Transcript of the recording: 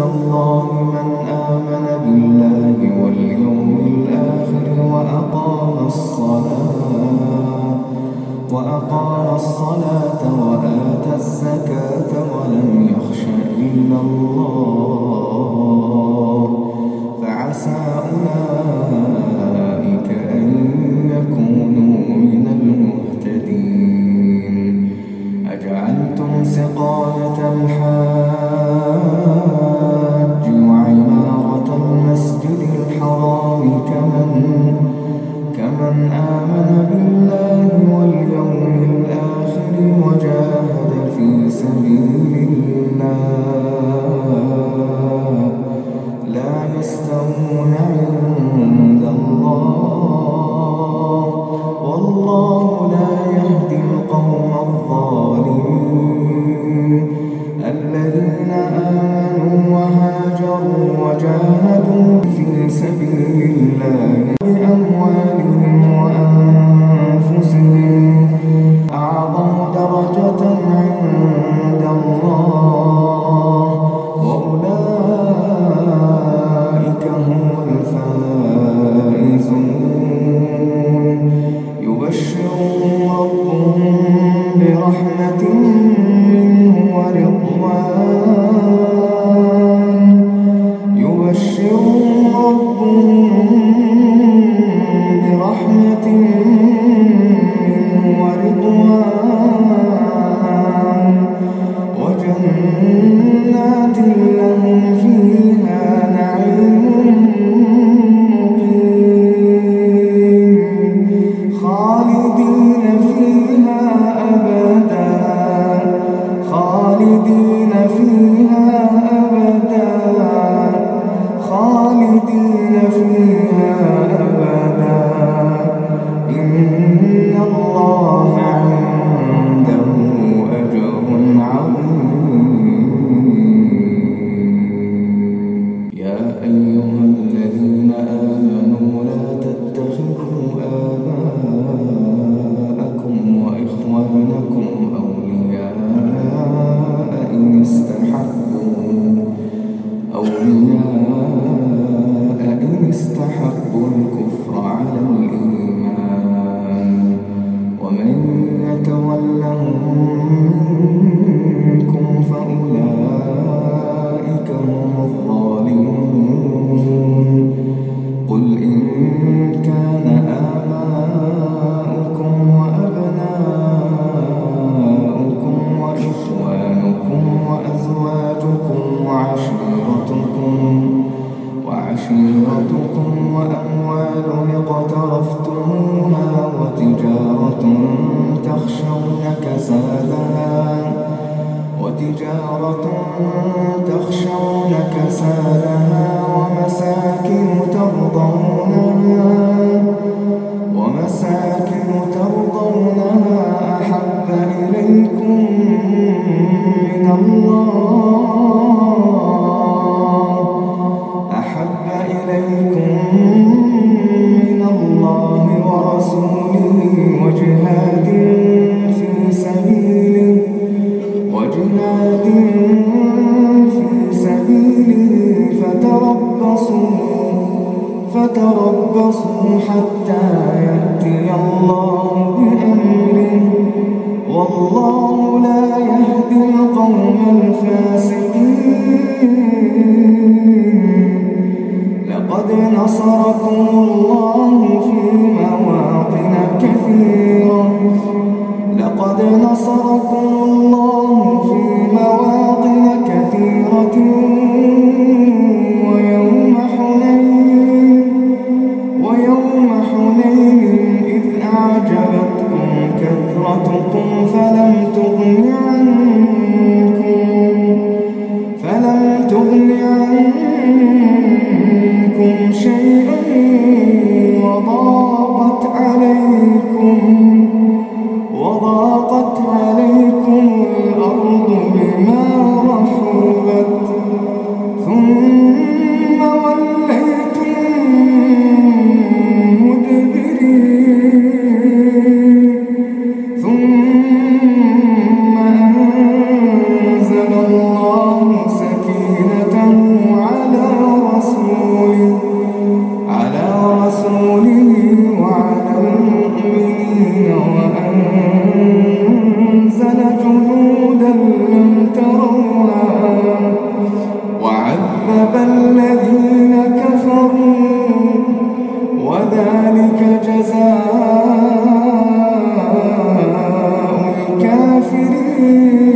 حسب الله من آمن بالله واليوم الآخر وأقام الصلاة وأقام الصلاة وآتى الزكاة ولم يخش إلا الله. سبيل الله. تجارة تخشون كسالها ومساكن ترضونها ومساكن ترضونها أحب إليكم في سبيله فتربصوا فتربصوا حتى يأتي الله. شيئا وضاع. إن